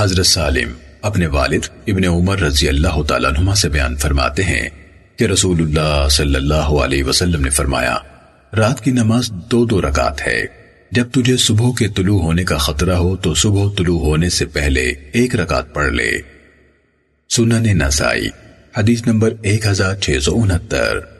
حضرت سالم اپنے والد ابن عمر رضی اللہ تعالیٰ عنہ سے بیان فرماتے ہیں کہ رسول اللہ صلی اللہ علیہ وسلم نے فرمایا، رات کی نماز دو دو رکعت ہے۔ جب تجھے صبح کے طلوع ہونے کا خطرہ ہو تو صبح طلوع ہونے سے پہلے ایک رکعت پڑھ لے۔ سنن نسائی، حدیث نمبر ایک ہزار چھ سو انہتر۔